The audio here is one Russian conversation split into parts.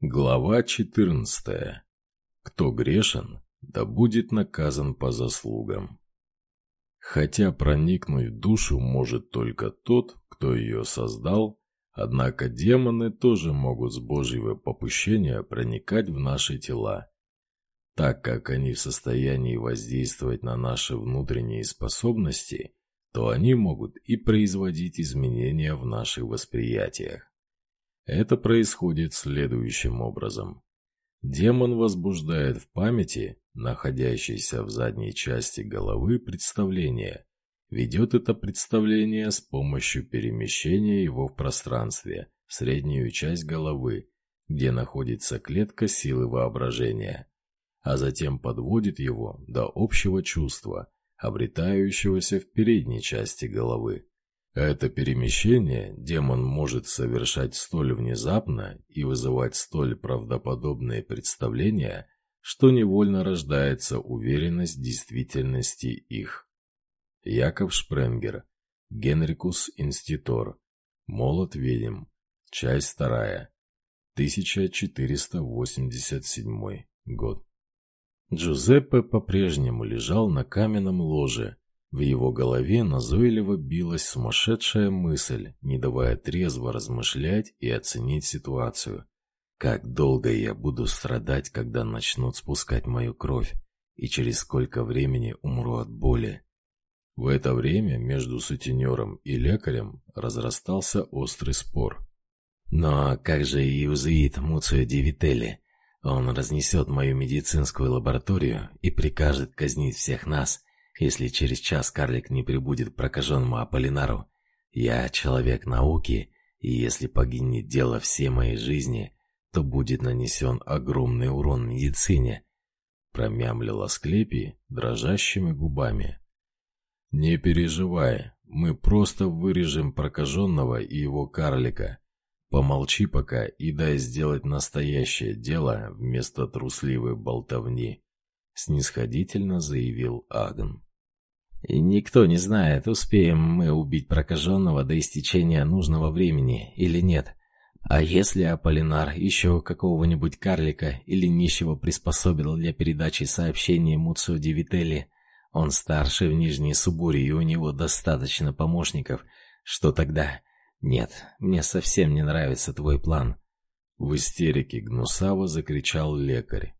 Глава 14. Кто грешен, да будет наказан по заслугам. Хотя проникнуть в душу может только тот, кто ее создал, однако демоны тоже могут с Божьего попущения проникать в наши тела. Так как они в состоянии воздействовать на наши внутренние способности, то они могут и производить изменения в наших восприятиях. Это происходит следующим образом. Демон возбуждает в памяти, находящейся в задней части головы, представление. Ведет это представление с помощью перемещения его в пространстве, в среднюю часть головы, где находится клетка силы воображения, а затем подводит его до общего чувства, обретающегося в передней части головы. Это перемещение демон может совершать столь внезапно и вызывать столь правдоподобные представления, что невольно рождается уверенность действительности их. Яков Шпренгер, Генрикус Инститор, Молот ведьм, часть вторая, 1487 год. Джузеппе по-прежнему лежал на каменном ложе, в его голове назойливо билась сумасшедшая мысль, не давая трезво размышлять и оценить ситуацию. Как долго я буду страдать, когда начнут спускать мою кровь, и через сколько времени умру от боли? В это время между сутенером и лекарем разрастался острый спор. Но как же иузеит Муцио Девителли? Он разнесет мою медицинскую лабораторию и прикажет казнить всех нас – если через час карлик не прибудет к прокаженному Аполлинару, я человек науки, и если погибнет дело всей моей жизни, то будет нанесен огромный урон медицине», — промямлила Склепий дрожащими губами. «Не переживай, мы просто вырежем прокаженного и его карлика. Помолчи пока и дай сделать настоящее дело вместо трусливой болтовни», — снисходительно заявил Агн. И никто не знает, успеем мы убить прокаженного до истечения нужного времени или нет. А если Аполлинар еще какого-нибудь карлика или нищего приспособил для передачи сообщений Муцио Дивителли, он старше в Нижней Субуре, и у него достаточно помощников, что тогда... Нет, мне совсем не нравится твой план. В истерике гнусаво закричал лекарь.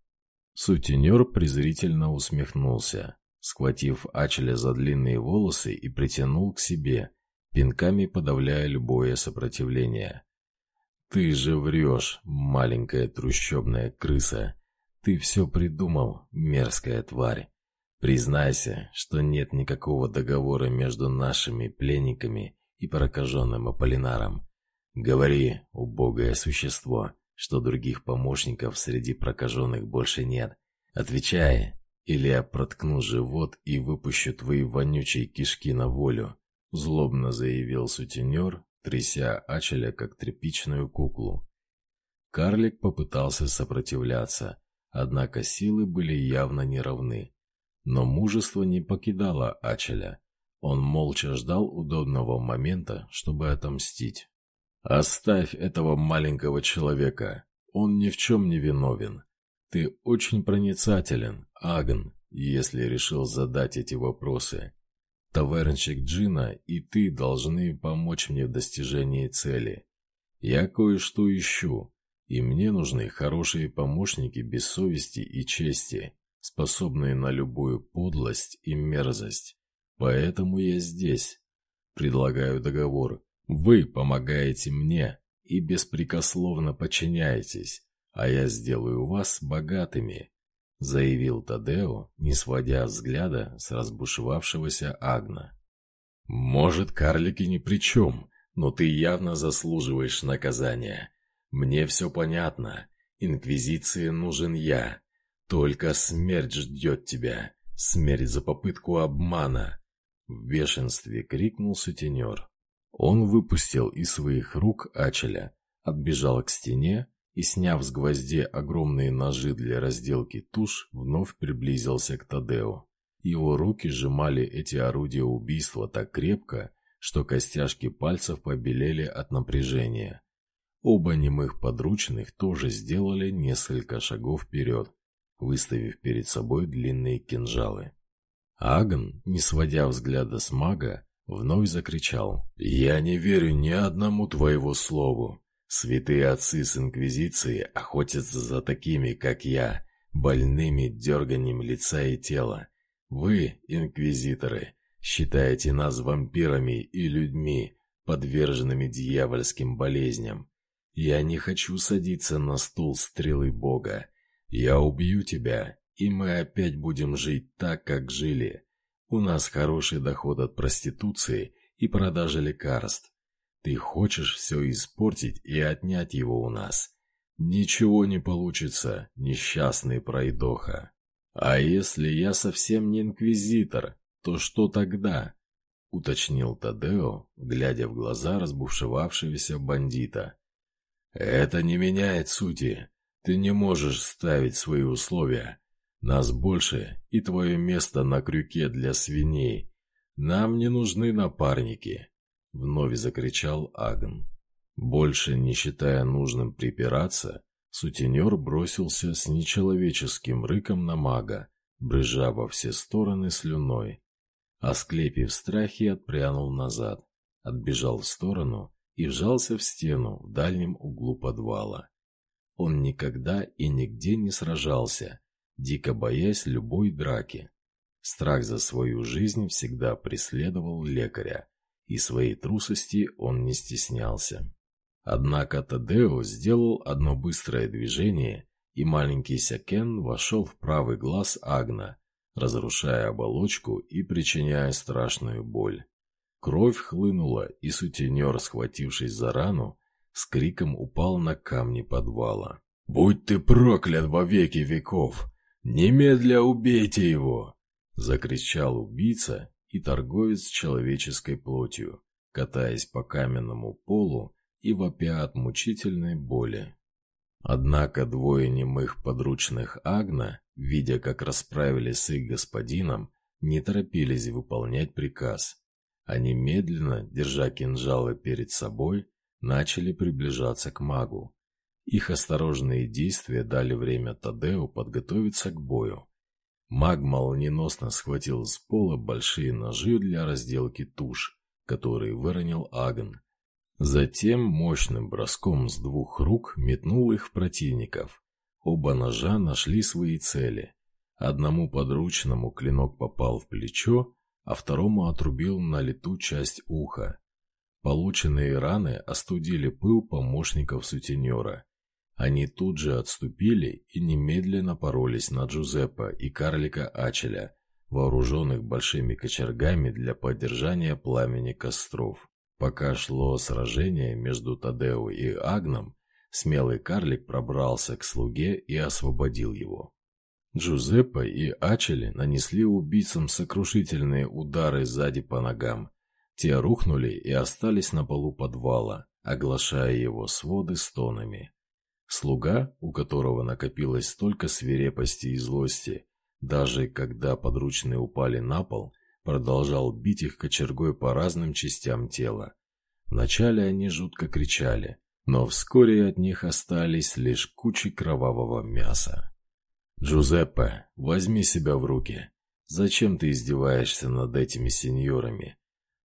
Сутенер презрительно усмехнулся схватив Ачеля за длинные волосы и притянул к себе, пинками подавляя любое сопротивление. «Ты же врешь, маленькая трущобная крыса! Ты все придумал, мерзкая тварь! Признайся, что нет никакого договора между нашими пленниками и прокаженным Аполлинаром. Говори, убогое существо, что других помощников среди прокаженных больше нет. Отвечай, или я проткну живот и выпущу твои вонючие кишки на волю», — злобно заявил сутенер, тряся Ачеля как тряпичную куклу. Карлик попытался сопротивляться, однако силы были явно неравны. Но мужество не покидало Ачеля. Он молча ждал удобного момента, чтобы отомстить. «Оставь этого маленького человека. Он ни в чем не виновен. Ты очень проницателен, Агн, если решил задать эти вопросы. Тавернчик Джина и ты должны помочь мне в достижении цели. Я кое-что ищу, и мне нужны хорошие помощники без совести и чести, способные на любую подлость и мерзость. Поэтому я здесь. Предлагаю договор. Вы помогаете мне и беспрекословно подчиняетесь а я сделаю вас богатыми», — заявил Тадео, не сводя взгляда с разбушевавшегося Агна. «Может, карлики ни при чем, но ты явно заслуживаешь наказания. Мне все понятно. Инквизиции нужен я. Только смерть ждет тебя. Смерть за попытку обмана!» В бешенстве крикнул сутенер. Он выпустил из своих рук Ачеля, отбежал к стене, и, сняв с гвоздей огромные ножи для разделки туш, вновь приблизился к Тадео. Его руки сжимали эти орудия убийства так крепко, что костяшки пальцев побелели от напряжения. Оба немых подручных тоже сделали несколько шагов вперед, выставив перед собой длинные кинжалы. Агн, не сводя взгляда с мага, вновь закричал «Я не верю ни одному твоего слову. Святые отцы с Инквизиции охотятся за такими, как я, больными дерганием лица и тела. Вы, инквизиторы, считаете нас вампирами и людьми, подверженными дьявольским болезням. Я не хочу садиться на стул стрелы Бога. Я убью тебя, и мы опять будем жить так, как жили. У нас хороший доход от проституции и продажи лекарств. Ты хочешь все испортить и отнять его у нас. Ничего не получится, несчастный пройдоха. А если я совсем не инквизитор, то что тогда? Уточнил Тадео, глядя в глаза разбушевавшегося бандита. Это не меняет сути. Ты не можешь ставить свои условия. Нас больше, и твое место на крюке для свиней. Нам не нужны напарники. — вновь закричал Агн. Больше не считая нужным припираться, сутенер бросился с нечеловеческим рыком на мага, брызжа во все стороны слюной. Асклепий в страхе отпрянул назад, отбежал в сторону и вжался в стену в дальнем углу подвала. Он никогда и нигде не сражался, дико боясь любой драки. Страх за свою жизнь всегда преследовал лекаря, и своей трусости он не стеснялся. Однако Тадео сделал одно быстрое движение, и маленький Сякен вошел в правый глаз Агна, разрушая оболочку и причиняя страшную боль. Кровь хлынула, и сутенер, схватившись за рану, с криком упал на камни подвала. «Будь ты проклят во веки веков! Немедля убейте его!» Закричал убийца и торговец человеческой плотью, катаясь по каменному полу и вопя от мучительной боли. Однако двое немых подручных Агна, видя, как расправились с их господином, не торопились выполнять приказ. Они медленно, держа кинжалы перед собой, начали приближаться к магу. Их осторожные действия дали время Тадеу подготовиться к бою. Маг молниеносно схватил с пола большие ножи для разделки туш, которые выронил Агн. Затем мощным броском с двух рук метнул их в противников. Оба ножа нашли свои цели. Одному подручному клинок попал в плечо, а второму отрубил на лету часть уха. Полученные раны остудили пыл помощников сутенера, они тут же отступили и немедленно поролись на Джузеппе и карлика Ачеля, вооруженных большими кочергами для поддержания пламени костров. Пока шло сражение между Тадео и Агном, смелый карлик пробрался к слуге и освободил его. Джузеппе и Ачели нанесли убийцам сокрушительные удары сзади по ногам. Те рухнули и остались на полу подвала, оглашая его своды стонами. Слуга, у которого накопилось столько свирепости и злости, даже когда подручные упали на пол, продолжал бить их кочергой по разным частям тела. Вначале они жутко кричали, но вскоре от них остались лишь кучи кровавого мяса. «Джузеппе, возьми себя в руки. Зачем ты издеваешься над этими сеньорами?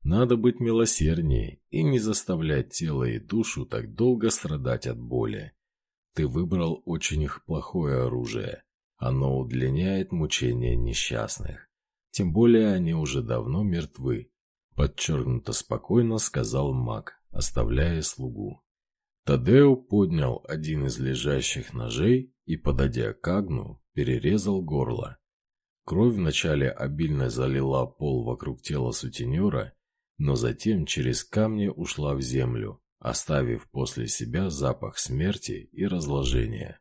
Надо быть милосерднее и не заставлять тело и душу так долго страдать от боли. Ты выбрал очень их плохое оружие. Оно удлиняет мучения несчастных. Тем более они уже давно мертвы. Подчеркнуто спокойно сказал маг, оставляя слугу. Тадео поднял один из лежащих ножей и, подойдя к Агну, перерезал горло. Кровь вначале обильно залила пол вокруг тела сутенера, но затем через камни ушла в землю, оставив после себя запах смерти и разложения.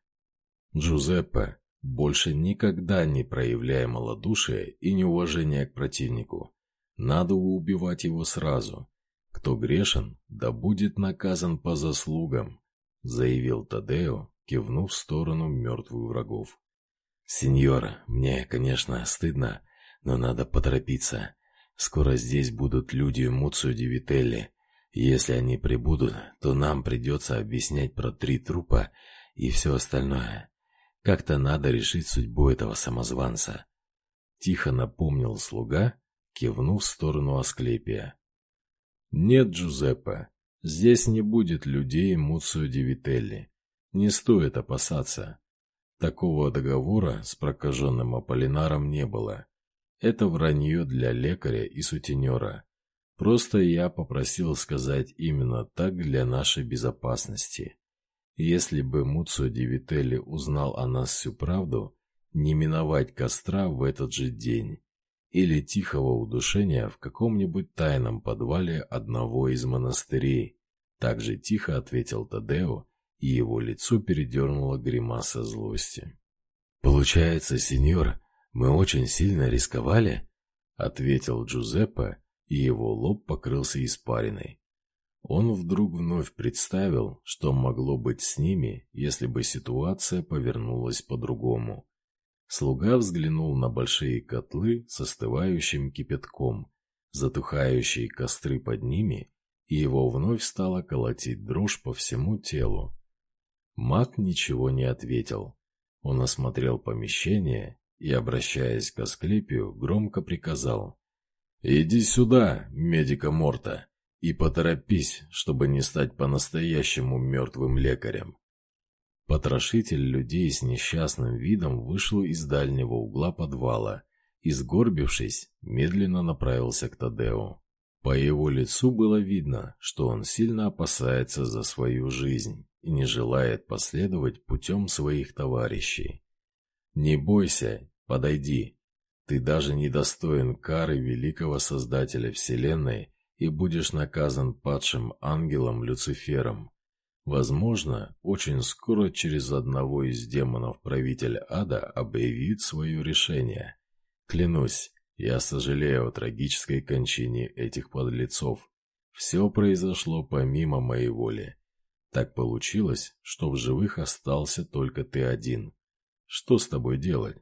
Джузеппе, больше никогда не проявляя малодушия и неуважения к противнику. Надо убивать его сразу. Кто грешен, да будет наказан по заслугам, заявил Тадео, кивнув в сторону мертвых врагов. «Сеньор, мне, конечно, стыдно, но надо поторопиться. Скоро здесь будут люди Муцу Дивителли, Если они прибудут, то нам придется объяснять про три трупа и все остальное. Как-то надо решить судьбу этого самозванца. Тихо напомнил слуга, кивнув в сторону Асклепия. «Нет, Джузеппе, здесь не будет людей Муцио Дивителли. Не стоит опасаться. Такого договора с прокаженным Аполлинаром не было. Это вранье для лекаря и сутенера. Просто я попросил сказать именно так для нашей безопасности. Если бы Муцио Дивителли узнал о нас всю правду, не миновать костра в этот же день или тихого удушения в каком-нибудь тайном подвале одного из монастырей. Так же тихо ответил Тадео, и его лицо передернуло гримаса злости. «Получается, сеньор, мы очень сильно рисковали?» — ответил Джузеппе, и его лоб покрылся испариной. Он вдруг вновь представил, что могло быть с ними, если бы ситуация повернулась по-другому. Слуга взглянул на большие котлы с остывающим кипятком, затухающие костры под ними, и его вновь стало колотить дрожь по всему телу. Маг ничего не ответил. Он осмотрел помещение и, обращаясь к Асклепию, громко приказал. «Иди сюда, медика Морта, и поторопись, чтобы не стать по-настоящему мертвым лекарем». Потрошитель людей с несчастным видом вышел из дальнего угла подвала и, сгорбившись, медленно направился к Тадео. По его лицу было видно, что он сильно опасается за свою жизнь и не желает последовать путем своих товарищей. «Не бойся, подойди. Ты даже не достоин кары великого Создателя Вселенной и будешь наказан падшим ангелом Люцифером. Возможно, очень скоро через одного из демонов правитель ада объявит свое решение. Клянусь, я сожалею о трагической кончине этих подлецов. Все произошло помимо моей воли. Так получилось, что в живых остался только ты один. Что с тобой делать?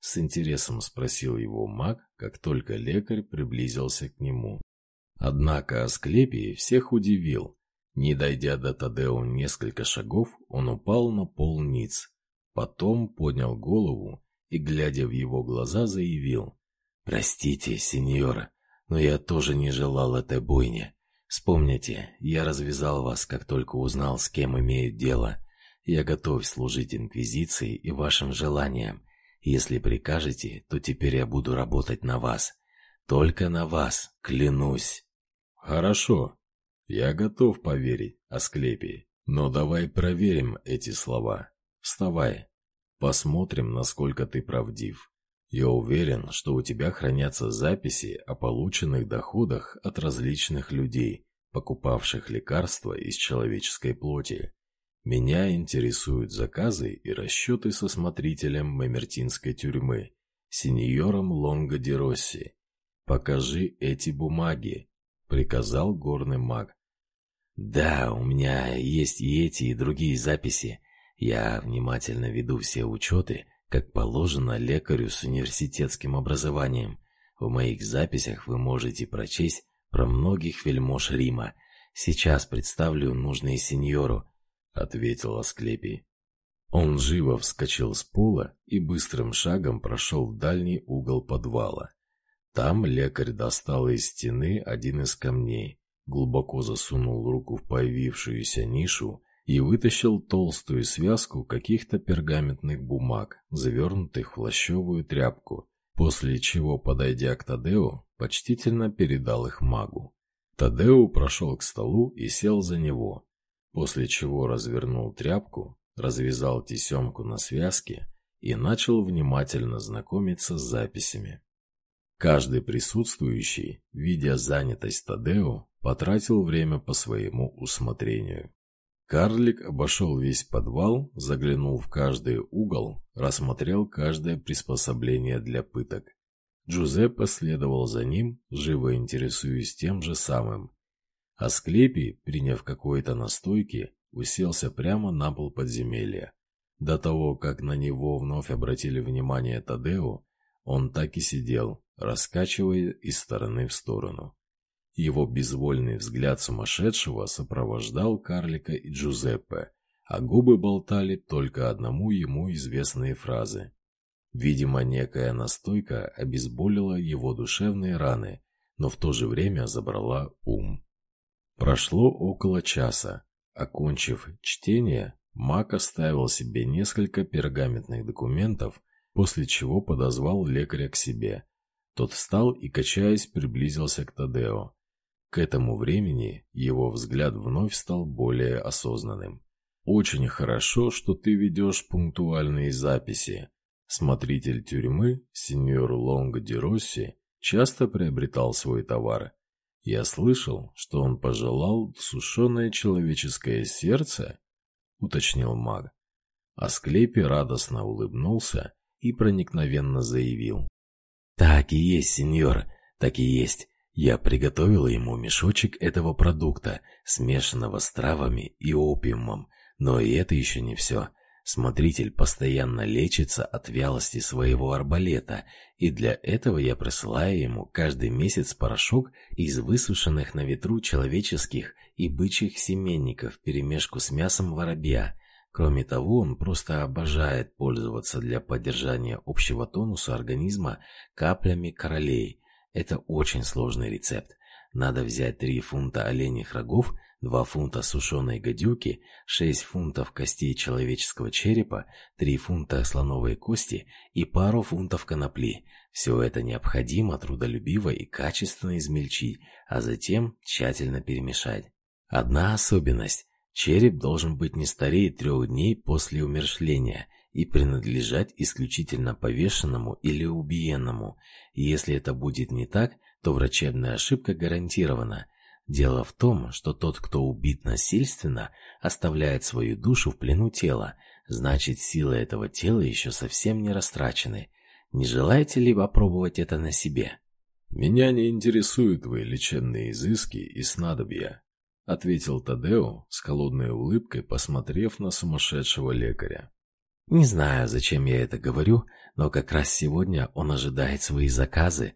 С интересом спросил его маг, как только лекарь приблизился к нему. Однако Асклепий всех удивил. Не дойдя до Тадео несколько шагов, он упал на пол ниц. Потом поднял голову и, глядя в его глаза, заявил. «Простите, сеньора, но я тоже не желал этой бойни. Вспомните, я развязал вас, как только узнал, с кем имею дело. Я готов служить Инквизиции и вашим желаниям. Если прикажете, то теперь я буду работать на вас. Только на вас, клянусь. Хорошо. Я готов поверить, Асклепий. Но давай проверим эти слова. Вставай. Посмотрим, насколько ты правдив. Я уверен, что у тебя хранятся записи о полученных доходах от различных людей, покупавших лекарства из человеческой плоти. Меня интересуют заказы и расчеты со смотрителем Мамертинской тюрьмы, сеньором Лонго ди Росси. Покажи эти бумаги, приказал горный маг. Да, у меня есть и эти, и другие записи. Я внимательно веду все учеты, как положено лекарю с университетским образованием. В моих записях вы можете прочесть про многих вельмож Рима. Сейчас представлю нужные сеньору, ответил Асклепий. Он живо вскочил с пола и быстрым шагом прошел в дальний угол подвала. Там лекарь достал из стены один из камней, глубоко засунул руку в появившуюся нишу и вытащил толстую связку каких-то пергаментных бумаг, завернутых в хлощевую тряпку, после чего, подойдя к Тадео, почтительно передал их магу. Тадео прошел к столу и сел за него, после чего развернул тряпку, развязал тесемку на связке и начал внимательно знакомиться с записями. Каждый присутствующий, видя занятость Тадео, потратил время по своему усмотрению. Карлик обошел весь подвал, заглянул в каждый угол, рассмотрел каждое приспособление для пыток. Джузеппе следовал за ним, живо интересуясь тем же самым. Асклепий, приняв какой-то настойки, уселся прямо на пол подземелья. До того, как на него вновь обратили внимание Тадео, он так и сидел, раскачивая из стороны в сторону. Его безвольный взгляд сумасшедшего сопровождал карлика и Джузеппе, а губы болтали только одному ему известные фразы. Видимо, некая настойка обезболила его душевные раны, но в то же время забрала ум. Прошло около часа. Окончив чтение, Мак оставил себе несколько пергаментных документов, после чего подозвал лекаря к себе. Тот встал и, качаясь, приблизился к Тадео. К этому времени его взгляд вновь стал более осознанным. «Очень хорошо, что ты ведешь пунктуальные записи. Смотритель тюрьмы, сеньор Лонго де Росси, часто приобретал свой товар. Я слышал, что он пожелал сушеное человеческое сердце?» — уточнил маг. Асклепий радостно улыбнулся и проникновенно заявил. «Так и есть, сеньор, так и есть. Я приготовила ему мешочек этого продукта, смешанного с травами и опиумом. Но и это еще не все. Смотритель постоянно лечится от вялости своего арбалета, и для этого я присылаю ему каждый месяц порошок из высушенных на ветру человеческих и бычьих семенников вперемешку с мясом воробья. Кроме того, он просто обожает пользоваться для поддержания общего тонуса организма каплями королей – это очень сложный рецепт. Надо взять 3 фунта оленьих рогов, 2 фунта сушеной гадюки, 6 фунтов костей человеческого черепа, 3 фунта слоновой кости и пару фунтов конопли. Все это необходимо трудолюбиво и качественно измельчить, а затем тщательно перемешать. Одна особенность. Череп должен быть не старее трех дней после умершления и принадлежать исключительно повешенному или убиенному. Если это будет не так, то врачебная ошибка гарантирована. Дело в том, что тот, кто убит насильственно, оставляет свою душу в плену тела, значит, силы этого тела еще совсем не растрачены. Не желаете ли попробовать это на себе? «Меня не интересуют твои лечебные изыски и снадобья», — ответил Тадео с холодной улыбкой, посмотрев на сумасшедшего лекаря. Не знаю, зачем я это говорю, но как раз сегодня он ожидает свои заказы,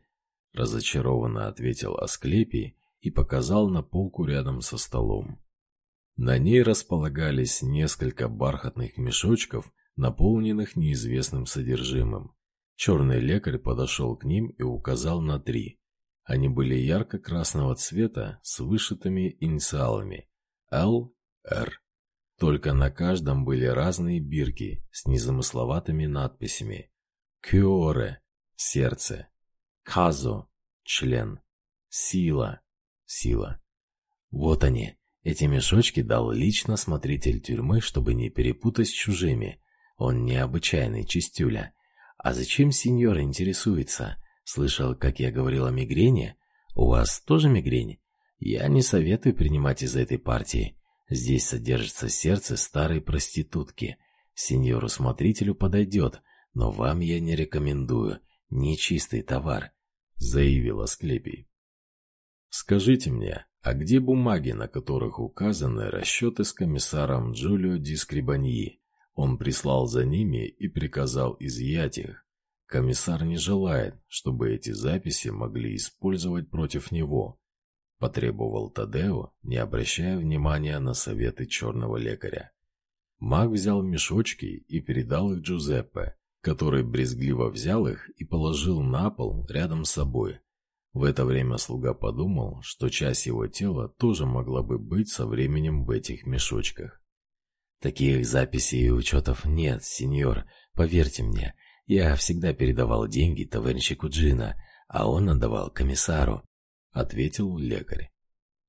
разочарованно ответил Асклепий и показал на полку рядом со столом. На ней располагались несколько бархатных мешочков, наполненных неизвестным содержимым. Черный лекарь подошел к ним и указал на три. Они были ярко-красного цвета с вышитыми инициалами Л, Р только на каждом были разные бирки с незамысловатыми надписями. Кюоре – сердце. Казо – член. Сила – сила. Вот они. Эти мешочки дал лично смотритель тюрьмы, чтобы не перепутать с чужими. Он необычайный чистюля. А зачем сеньор интересуется? Слышал, как я говорил о мигрени? У вас тоже мигрень? Я не советую принимать из этой партии. Здесь содержится сердце старой проститутки. Сеньору-смотрителю подойдет, но вам я не рекомендую. Нечистый товар», — заявил Асклепий. «Скажите мне, а где бумаги, на которых указаны расчеты с комиссаром Джулио Ди Скрибаньи? Он прислал за ними и приказал изъять их. Комиссар не желает, чтобы эти записи могли использовать против него потребовал Тадео, не обращая внимания на советы черного лекаря. Маг взял мешочки и передал их Джузеппе, который брезгливо взял их и положил на пол рядом с собой. В это время слуга подумал, что часть его тела тоже могла бы быть со временем в этих мешочках. «Таких записей и учетов нет, сеньор, поверьте мне. Я всегда передавал деньги товарищику Джина, а он отдавал комиссару. — ответил лекарь.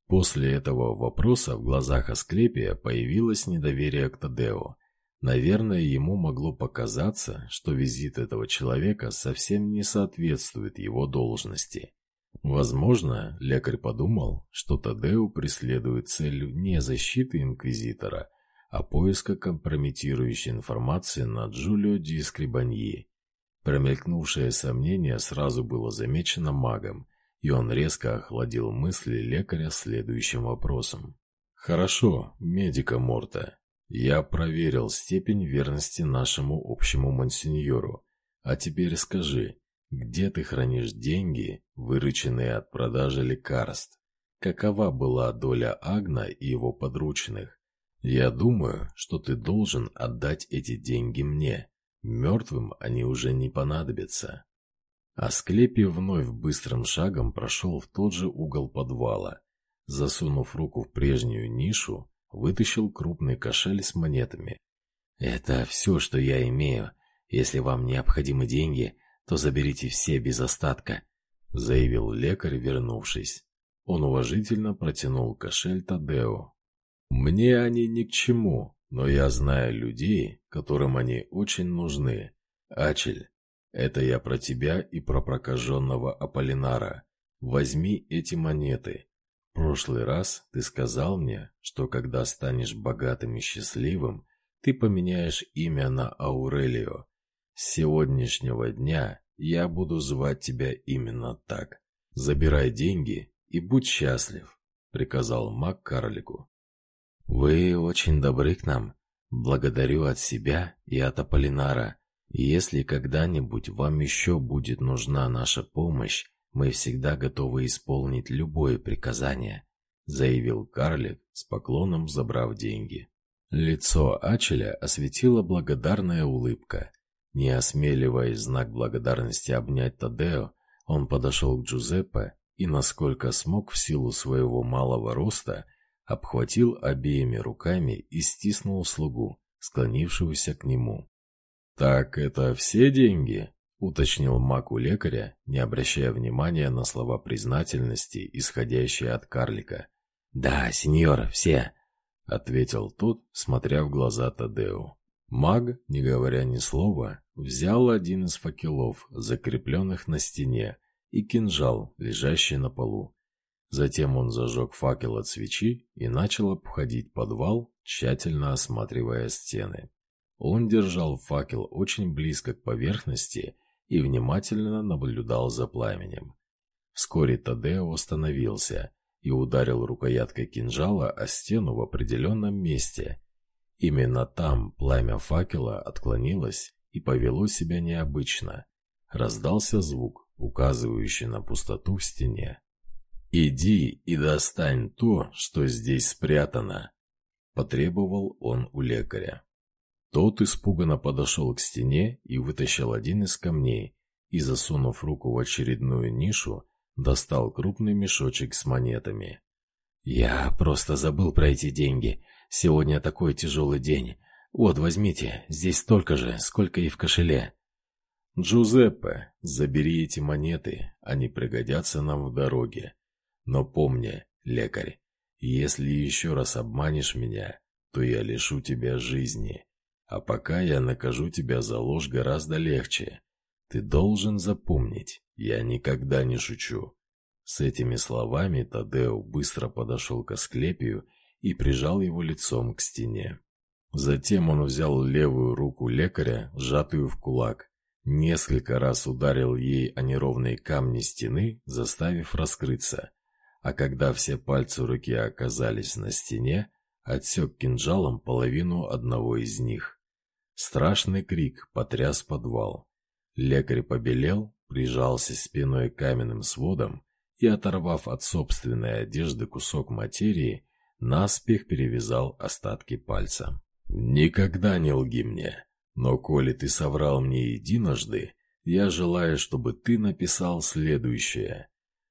После этого вопроса в глазах Асклепия появилось недоверие к Тадео. Наверное, ему могло показаться, что визит этого человека совсем не соответствует его должности. Возможно, лекарь подумал, что Тадео преследует цель не защиты инквизитора, а поиска компрометирующей информации на Джулио Ди Скрибаньи. Промелькнувшее сомнение сразу было замечено магом, и он резко охладил мысли лекаря следующим вопросом. «Хорошо, медика Морта. Я проверил степень верности нашему общему мансиньору. А теперь скажи, где ты хранишь деньги, вырученные от продажи лекарств? какова была доля Агна и его подручных. Я думаю, что ты должен отдать эти деньги мне. Мертвым они уже не понадобятся. Асклепий вновь быстрым шагом прошел в тот же угол подвала. Засунув руку в прежнюю нишу, вытащил крупный кошель с монетами. «Это все, что я имею. Если вам необходимы деньги, то заберите все без остатка», — заявил лекарь, вернувшись. Он уважительно протянул кошель Тадео. «Мне они ни к чему, но я знаю людей, которым они очень нужны. Ачель, это я про тебя и про прокаженного Аполлинара. Возьми эти монеты. В прошлый раз ты сказал мне, что когда станешь богатым и счастливым, ты поменяешь имя на Аурелио. С сегодняшнего дня я буду звать тебя именно так. Забирай деньги и будь счастлив, приказал маг карлику. Вы очень добры к нам. Благодарю от себя и от Аполлинара. Если когда-нибудь вам еще будет нужна наша помощь, мы всегда готовы исполнить любое приказание», — заявил карлик, с поклоном забрав деньги. Лицо Ачеля осветила благодарная улыбка. Не осмеливаясь знак благодарности обнять Тадео, он подошел к Джузеппе и, насколько смог в силу своего малого роста, обхватил обеими руками и стиснул слугу, склонившегося к нему. «Так это все деньги?» — уточнил маг у лекаря, не обращая внимания на слова признательности, исходящие от карлика. «Да, сеньор, все!» — ответил тот, смотря в глаза Тадеу. Маг, не говоря ни слова, взял один из факелов, закрепленных на стене, и кинжал, лежащий на полу. Затем он зажег факел от свечи и начал обходить подвал, тщательно осматривая стены. Он держал факел очень близко к поверхности и внимательно наблюдал за пламенем. Вскоре Тадео остановился и ударил рукояткой кинжала о стену в определенном месте. Именно там пламя факела отклонилось и повело себя необычно. Раздался звук, указывающий на пустоту в стене. «Иди и достань то, что здесь спрятано», — потребовал он у лекаря. Тот испуганно подошел к стене и вытащил один из камней, и, засунув руку в очередную нишу, достал крупный мешочек с монетами. «Я просто забыл про эти деньги. Сегодня такой тяжелый день. Вот, возьмите, здесь столько же, сколько и в кошеле». «Джузеппе, забери эти монеты, они пригодятся нам в дороге. Но помни, лекарь, если еще раз обманешь меня, то я лишу тебя жизни». А пока я накажу тебя за ложь гораздо легче. Ты должен запомнить, я никогда не шучу». С этими словами Тадео быстро подошел к Асклепию и прижал его лицом к стене. Затем он взял левую руку лекаря, сжатую в кулак, несколько раз ударил ей о неровные камни стены, заставив раскрыться, а когда все пальцы руки оказались на стене, отсек кинжалом половину одного из них. Страшный крик потряс подвал. Лекарь побелел, прижался спиной к каменным сводам и, оторвав от собственной одежды кусок материи, наспех перевязал остатки пальца. «Никогда не лги мне, но коли ты соврал мне единожды, я желаю, чтобы ты написал следующее.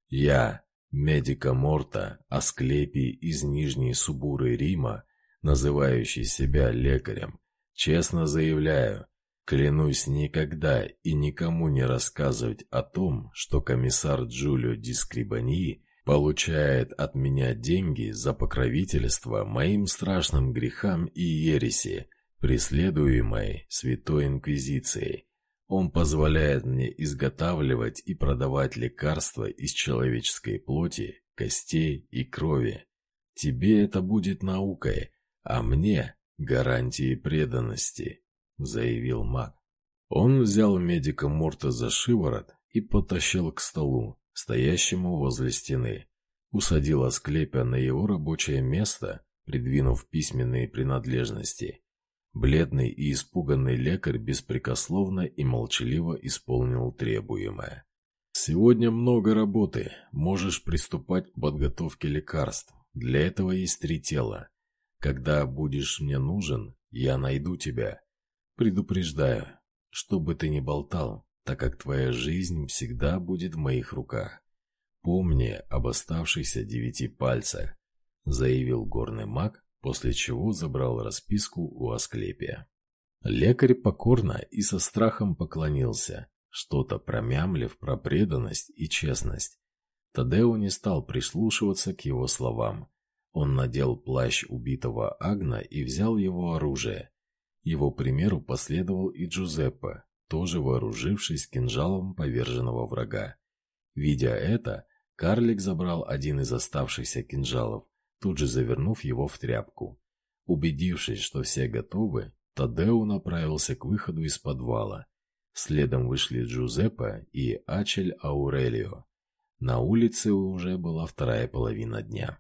Я, медика Морта, Асклепий из Нижней Субуры Рима, называющий себя лекарем, Честно заявляю, клянусь никогда и никому не рассказывать о том, что комиссар Джулио Дискрибании получает от меня деньги за покровительство моим страшным грехам и ереси, преследуемой Святой Инквизицией. Он позволяет мне изготавливать и продавать лекарства из человеческой плоти, костей и крови. Тебе это будет наукой, а мне гарантии преданности», — заявил маг. Он взял медика Морта за шиворот и потащил к столу, стоящему возле стены. Усадил Асклепия на его рабочее место, придвинув письменные принадлежности. Бледный и испуганный лекарь беспрекословно и молчаливо исполнил требуемое. Сегодня много работы. Можешь приступать к подготовке лекарств. Для этого есть три тела. Когда будешь мне нужен, я найду тебя. Предупреждаю, чтобы ты не болтал, так как твоя жизнь всегда будет в моих руках. Помни об оставшихся девяти пальцах, заявил горный маг, после чего забрал расписку у Асклепия. Лекарь покорно и со страхом поклонился, что-то промямлив про преданность и честность. Тадео не стал прислушиваться к его словам. Он надел плащ убитого Агна и взял его оружие. Его примеру последовал и Джузеппе, тоже вооружившись кинжалом поверженного врага. Видя это, карлик забрал один из оставшихся кинжалов, тут же завернув его в тряпку. Убедившись, что все готовы, Тадео направился к выходу из подвала. Следом вышли Джузеппе и Ачель Аурелио. На улице уже была вторая половина дня.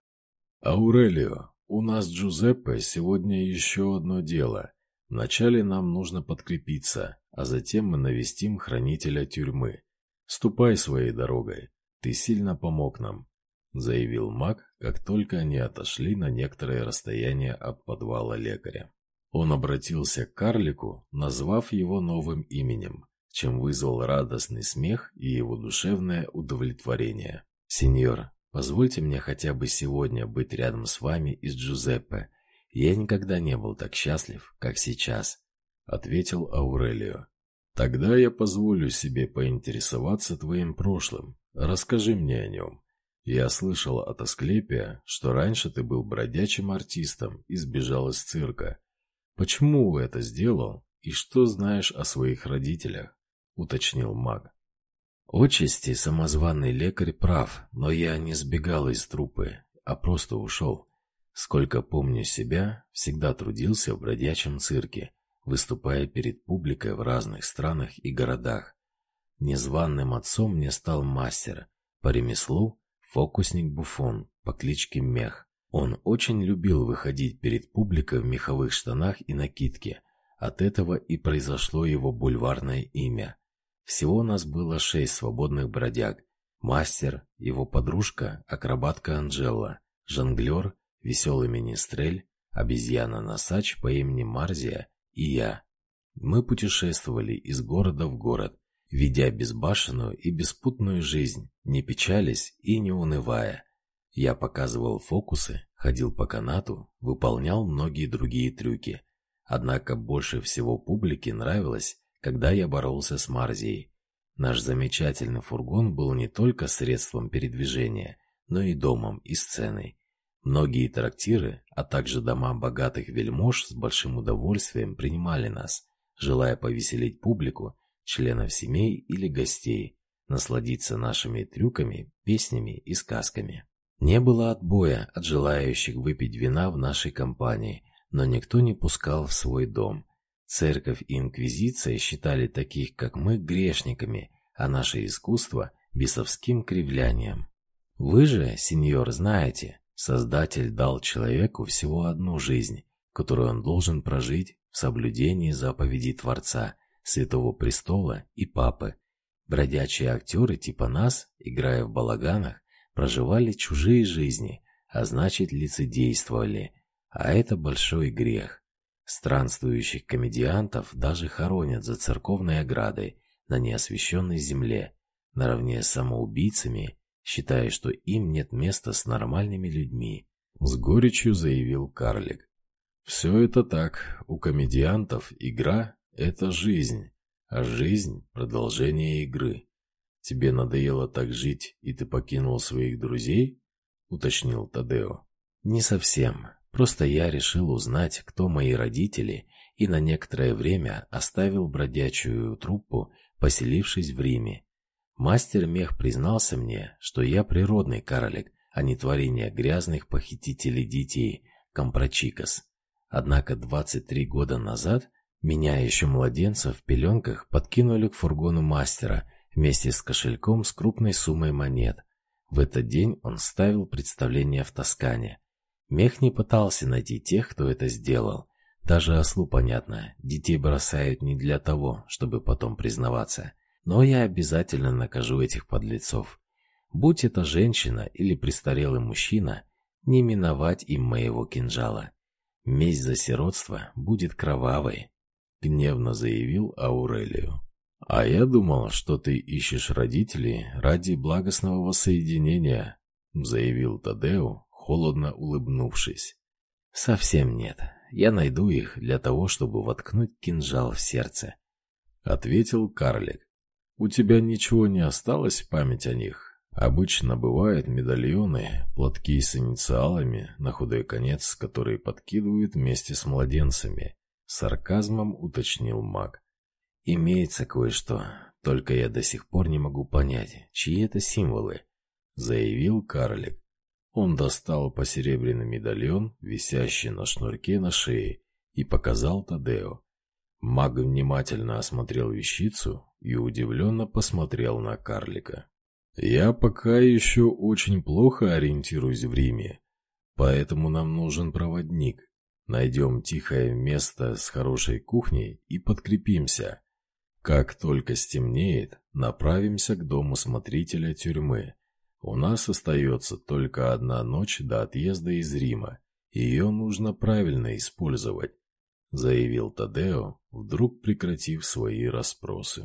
«Аурелио, у нас Джузеппе сегодня еще одно дело. Вначале нам нужно подкрепиться, а затем мы навестим хранителя тюрьмы. Ступай своей дорогой, ты сильно помог нам», — заявил маг, как только они отошли на некоторое расстояние от подвала лекаря. Он обратился к карлику, назвав его новым именем, чем вызвал радостный смех и его душевное удовлетворение. «Сеньор, позвольте мне хотя бы сегодня быть рядом с вами и с Джузеппе. Я никогда не был так счастлив, как сейчас», — ответил Аурелио. «Тогда я позволю себе поинтересоваться твоим прошлым. Расскажи мне о нем. Я слышал от Асклепия, что раньше ты был бродячим артистом и сбежал из цирка. «Почему это сделал и что знаешь о своих родителях?» — уточнил маг. «Отчасти самозваный лекарь прав, но я не сбегал из трупы, а просто ушел. Сколько помню себя, всегда трудился в бродячем цирке, выступая перед публикой в разных странах и городах. Незваным отцом мне стал мастер, по ремеслу фокусник-буфон по кличке Мех. Он очень любил выходить перед публикой в меховых штанах и накидке. От этого и произошло его бульварное имя. Всего у нас было шесть свободных бродяг. Мастер, его подружка, акробатка Анжела, жонглер, веселый министрель, обезьяна-носач по имени Марзия и я. Мы путешествовали из города в город, ведя безбашенную и беспутную жизнь, не печались и не унывая. Я показывал фокусы, ходил по канату, выполнял многие другие трюки. Однако больше всего публике нравилось, когда я боролся с Марзией. Наш замечательный фургон был не только средством передвижения, но и домом и сценой. Многие трактиры, а также дома богатых вельмож с большим удовольствием принимали нас, желая повеселить публику, членов семей или гостей, насладиться нашими трюками, песнями и сказками. Не было отбоя от желающих выпить вина в нашей компании, но никто не пускал в свой дом. Церковь и инквизиция считали таких, как мы, грешниками, а наше искусство – бесовским кривлянием. Вы же, сеньор, знаете, Создатель дал человеку всего одну жизнь, которую он должен прожить в соблюдении заповедей Творца, Святого Престола и Папы. Бродячие актеры типа нас, играя в балаганах, проживали чужие жизни, а значит лицедействовали, а это большой грех. Странствующих комедиантов даже хоронят за церковной оградой на неосвещенной земле, наравне с самоубийцами, считая, что им нет места с нормальными людьми. С горечью заявил карлик. Все это так, у комедиантов игра – это жизнь, а жизнь – продолжение игры. «Тебе надоело так жить, и ты покинул своих друзей?» — уточнил Тадео. «Не совсем. Просто я решил узнать, кто мои родители, и на некоторое время оставил бродячую труппу, поселившись в Риме. Мастер Мех признался мне, что я природный карлик, а не творение грязных похитителей детей, компрочикос. Однако 23 года назад меня еще младенца в пеленках подкинули к фургону мастера – вместе с кошельком с крупной суммой монет. В этот день он ставил представление в Тоскане. Мех не пытался найти тех, кто это сделал. Даже ослу понятно, детей бросают не для того, чтобы потом признаваться. Но я обязательно накажу этих подлецов. Будь это женщина или престарелый мужчина, не миновать им моего кинжала. Месть за сиротство будет кровавой, гневно заявил Аурелию. А я думал, что ты ищешь родителей ради благостного воссоединения, заявил Тадео, холодно улыбнувшись. Совсем нет. Я найду их для того, чтобы воткнуть кинжал в сердце, ответил карлик. У тебя ничего не осталось в память о них? Обычно бывают медальоны, платки с инициалами, на худой конец, которые подкидывают вместе с младенцами. Сарказмом уточнил маг. Имеется кое-что, только я до сих пор не могу понять, чьи это символы, заявил карлик. Он достал посеребряный медальон, висящий на шнурке на шее, и показал Тадео. Маг внимательно осмотрел вещицу и удивленно посмотрел на карлика. «Я пока еще очень плохо ориентируюсь в Риме, поэтому нам нужен проводник. Найдем тихое место с хорошей кухней и подкрепимся. Как только стемнеет, направимся к дому смотрителя тюрьмы. У нас остается только одна ночь до отъезда из Рима. Ее нужно правильно использовать», — заявил Тадео, вдруг прекратив свои расспросы.